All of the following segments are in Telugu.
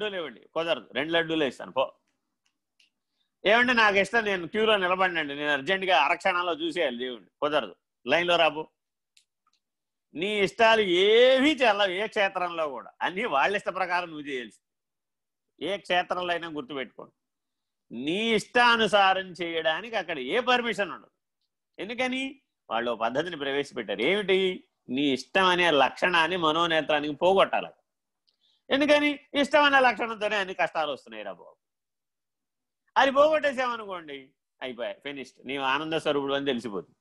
లడ్డూలు ఇవ్వండి కుదరదు. రెండు లడ్డూలు ఇస్తాను పో. ఏమండి నాకు ఇష్టం నేను క్యూలో నిలబడినండి. నేను అర్జెంటుగా అరక్షణాల్లో చూసేయాలి దేవుడి కుదరదు. లైన్లో రాబు నీ ఇష్టాలు ఏవీ చెల్లవు ఏ క్షేత్రంలో కూడా. అన్నీ వాళ్ళ ఇష్ట ప్రకారం నువ్వు చేయాల్సి ఏ క్షేత్రంలో అయినా గుర్తుపెట్టుకోండి. నీ ఇష్టానుసారం చేయడానికి అక్కడ ఏ పర్మిషన్ ఉండదు. ఎందుకని? వాళ్ళు పద్ధతిని ప్రవేశపెట్టారు. ఏమిటి? నీ ఇష్టం అనే లక్షణాన్ని మనోనేత్రానికి పోగొట్టాలి. ఎందుకని? ఇష్టమైన లక్షణంతోనే అన్ని కష్టాలు వస్తున్నాయి రా బాబు. అది పోగొట్టేసామనుకోండి అయిపోయాయి ఫినిష్డ్ నీవు ఆనంద స్వరూపుడు అని తెలిసిపోతుంది.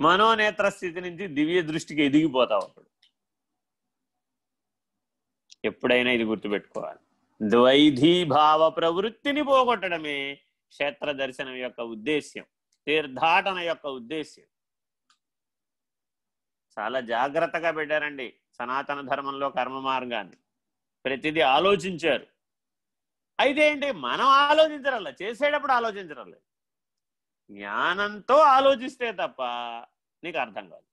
మనోనేత్ర స్థితి నుంచి దివ్య దృష్టికి ఎదిగిపోతావు అప్పుడు. ఎప్పుడైనా ఇది గుర్తుపెట్టుకోవాలి. ద్వైధీభావ ప్రవృత్తిని పోగొట్టడమే క్షేత్ర దర్శనం యొక్క ఉద్దేశ్యం తీర్థాటన యొక్క ఉద్దేశ్యం. చాలా జాగ్రత్తగా పెట్టారండి సనాతన ధర్మంలో కర్మ మార్గాన్ని. ప్రతిదీ ఆలోచించారు. అయితే ఏంటి? మనం ఆలోచించరల్లా. చేసేటప్పుడు ఆలోచించరలే జ్ఞానంతో ఆలోచిస్తే తప్ప నీకు అర్థం కాదు.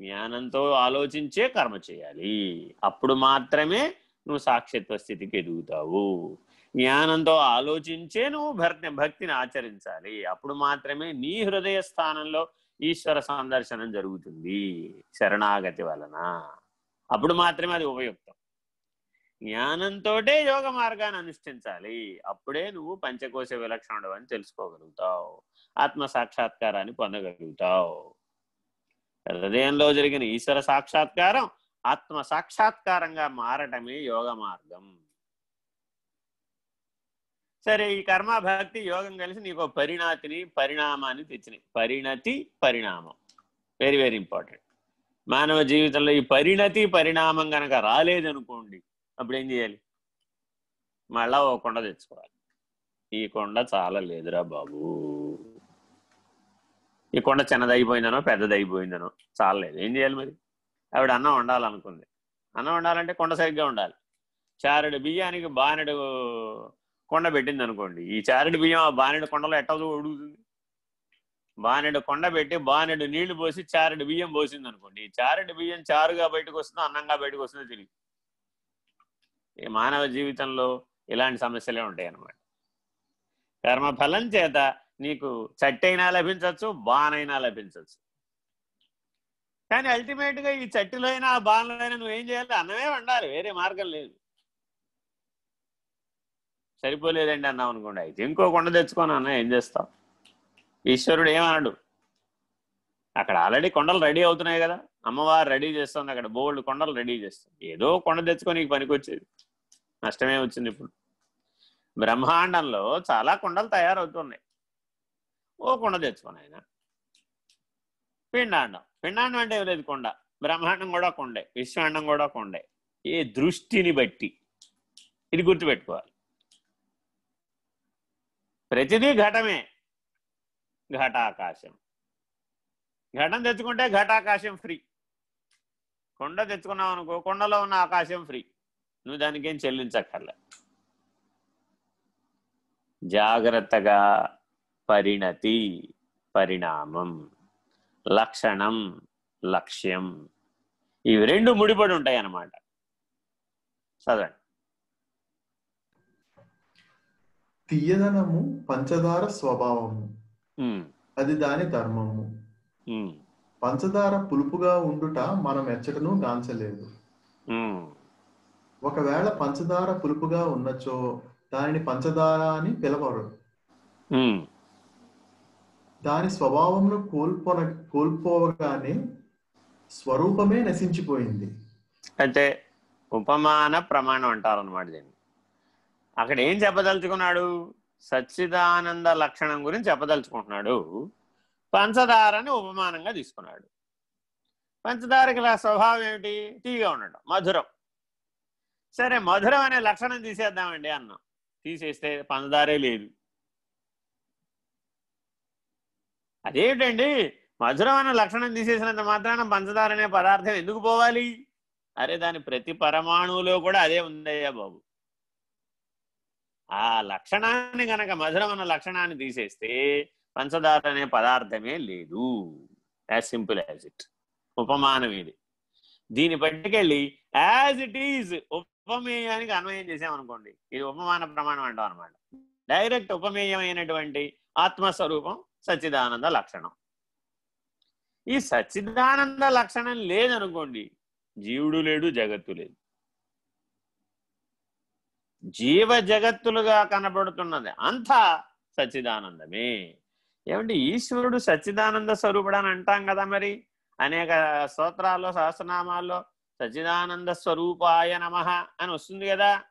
జ్ఞానంతో ఆలోచించే కర్మ చేయాలి. అప్పుడు మాత్రమే నువ్వు సాక్షిత్వ స్థితికి ఎదుగుతావు. జ్ఞానంతో ఆలోచించే నువ్వు భక్తి భక్తిని ఆచరించాలి. అప్పుడు మాత్రమే నీ హృదయ స్థానంలో ఈశ్వర సందర్శనం జరుగుతుంది. శరణాగతి వలన. అప్పుడు మాత్రమే అది ఉపయుక్తం. జ్ఞానంతో యోగ మార్గాన్ని అనుష్ఠించాలి. అప్పుడే నువ్వు పంచకోశ విలక్షణుడు అని తెలుసుకోగలుగుతావు. ఆత్మ సాక్షాత్కారాన్ని పొందగలుగుతావు. హృదయంలో జరిగిన ఈశ్వర సాక్షాత్కారం ఆత్మ సాక్షాత్కారంగా మారటమే యోగ మార్గం. సరే ఈ కర్మ భక్తి యోగం కలిసి నీకు పరిణాతిని పరిణామాన్ని తెచ్చినాయి. పరిణతి పరిణామం. వెరీ వెరీ ఇంపార్టెంట్ మానవ జీవితంలో ఈ పరిణతి పరిణామం కనుక రాలేదనుకోండి అప్పుడు ఏం చేయాలి? మళ్ళా ఓ కొండ తెచ్చుకోవాలి. ఈ కొండ చాలా లేదురా బాబు. ఈ కొండ చిన్నదైపోయిందనో పెద్దదైపోయిందనో చాలా లేదు. ఏం చేయాలి మరి? ఆవిడ అన్నం వండాలనుకుంది. అన్నం వండాలంటే కొండ సరిగ్గా ఉండాలి. చారుడు బియ్యానికి బానెడు కొండ పెట్టింది అనుకోండి ఈ చారుడు బియ్యం ఆ బానెడు కొండలో ఎట్టదు ఉడుగుతుంది బానెడు కొండ పెట్టి బానెడు నీళ్ళు పోసి చారుడు బియ్యం పోసింది అనుకోండి ఈ చారుడు బియ్యం చారుగా బయటకు వస్తుందో అన్నంగా బయటకు వస్తుందో తెలియదు ఈ మానవ జీవితంలో ఇలాంటి సమస్యలే ఉంటాయి అన్నమాట కర్మఫలం చేత నీకు చట్టైనా లభించవచ్చు బానైనా లభించవచ్చు కానీ అల్టిమేట్గా ఈ చట్టిలో అయినా ఆ బాణలో అయినా నువ్వేం చేయాలి? అన్నమే వండాలి వేరే మార్గం లేదు. సరిపోలేదండి అన్నావు అనుకోండి అయితే ఇంకో కొండ తెచ్చుకొని అన్న ఏం చేస్తావు? ఈశ్వరుడు ఏమన్నాడు అక్కడ ఆల్రెడీ కొండలు రెడీ అవుతున్నాయి కదా. అమ్మవారు రెడీ చేస్తుంది అక్కడ. బోల్డ్ కొండలు రెడీ చేస్తుంది. ఏదో కొండ తెచ్చుకొని నీకు పనికొచ్చేది. నష్టమే వచ్చింది ఇప్పుడు. బ్రహ్మాండంలో చాలా కొండలు తయారవుతున్నాయి. ఓ కొండ తెచ్చుకొని ఆయన పిండాండం. పిండాండం అంటే లేదు కొండ. బ్రహ్మాండం కూడా కొండే. విశ్వాండం కూడా కొండే. ఏ దృష్టిని బట్టి. ఇది గుర్తుపెట్టుకోవాలి. ప్రతిదీ ఘటమే. ఘటాకాశం. ఘటం తెచ్చుకుంటే ఘటాకాశం ఫ్రీ కొండ తెచ్చుకున్నావు అనుకో కొండలో ఉన్న ఆకాశం ఫ్రీ నువ్వు దానికేం చెల్లించక్కర్లే. జాగ్రత్తగా పరిణతి పరిణామం లక్షణం లక్ష్యం. ఇవి రెండు ముడిపడి ఉంటాయి అన్నమాట చదవండి. తీయదనము పంచదార స్వభావము. అది దాని ధర్మము. పంచదార పులుపుగా ఉండుట మనం ఎచ్చటను గాంచలేదు. ఒకవేళ పంచదార పులుపుగా ఉన్నచో దానిని పంచదార అని పిలవరు. దాని స్వభావమును కోల్పోన కోల్పోవగానే స్వరూపమే నశించిపోయింది. అయితే ఉపమాన ప్రమాణం అంటారు అనమాట దీన్ని. అక్కడ ఏం చెప్పదలుచుకున్నాడు? సచ్చిదానంద లక్షణం గురించి చెప్పదలుచుకుంటున్నాడు. పంచదారని ఉపమానంగా తీసుకున్నాడు. పంచదారకి స్వభావం ఏమిటి? తీగా ఉండటం మధురం. సరే మధురం అనే లక్షణం తీసేద్దామండి అన్నాం. తీసేస్తే పంచదారే లేదు. అదేమిటండి? మధురం అనే లక్షణం తీసేసినంత మాత్రాన పంచదార అనే పదార్థం ఎందుకు పోవాలి? అరే దాని ప్రతి పరమాణువులో కూడా అదే ఉందయ్యా బాబు. ఆ లక్షణాన్ని గనక మధురం అన్న లక్షణాన్ని తీసేస్తే పంచదార అనే పదార్థమే లేదు. యాజ్ సింపుల్ యాజ్ ఇట్ ఉపమానం ఇది. దీని పట్టుకెళ్ళి యాజ్ ఇట్ ఈజ్ ఉపమేయానికి అన్వయం చేసామనుకోండి ఇది ఉపమాన ప్రమాణం అంటాం అనమాట డైరెక్ట్ ఉపమేయమైనటువంటి ఆత్మస్వరూపం సచ్చిదానంద లక్షణం. ఈ సచ్చిదానంద లక్షణం లేదనుకోండి జీవుడు లేడు జగత్తు లేదు. జీవ జగత్తులుగా కనబడుతున్నది. అంతా సచ్చిదానందమే. ఏమంటే ఈశ్వరుడు సచ్చిదానంద స్వరూపుడు అని అంటాం కదా మరి. అనేక స్తోత్రాల్లో సహస్రనామాల్లో సచ్చిదానంద స్వరూపాయ నమ అని వస్తుంది కదా.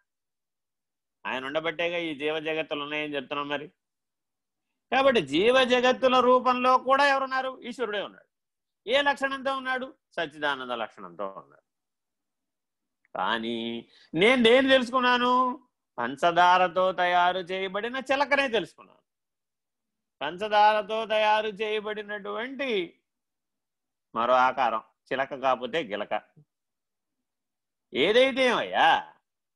ఆయన ఉండబట్టేగా ఈ జీవ జగత్తులు ఉన్నాయని చెప్తున్నాం మరి. కాబట్టి జీవ జగత్తుల రూపంలో కూడా ఎవరున్నారు? ఈశ్వరుడే ఉన్నాడు. ఏ లక్షణంతో ఉన్నాడు? సచ్చిదానంద లక్షణంతో ఉన్నాడు. కానీ నేను దేని తెలుసుకున్నాను? పంచదారతో తయారు చేయబడిన చిలకనే తెలుసుకున్నాను. పంచదారతో తయారు చేయబడినటువంటి మరో ఆకారం చిలక కాకపోతే గిలక. ఏదైతే అయ్యా